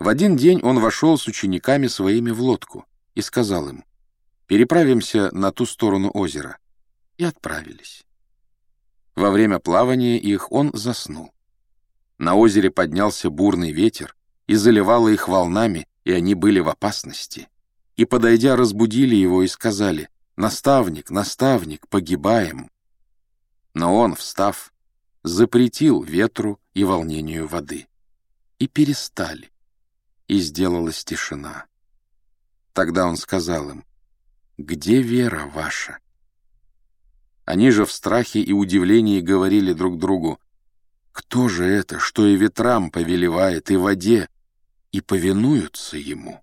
В один день он вошел с учениками своими в лодку и сказал им, «Переправимся на ту сторону озера». И отправились. Во время плавания их он заснул. На озере поднялся бурный ветер и заливало их волнами, и они были в опасности. И, подойдя, разбудили его и сказали, «Наставник, наставник, погибаем». Но он, встав, запретил ветру и волнению воды. И перестали и сделалась тишина. Тогда он сказал им, «Где вера ваша?» Они же в страхе и удивлении говорили друг другу, «Кто же это, что и ветрам повелевает, и воде, и повинуются ему?»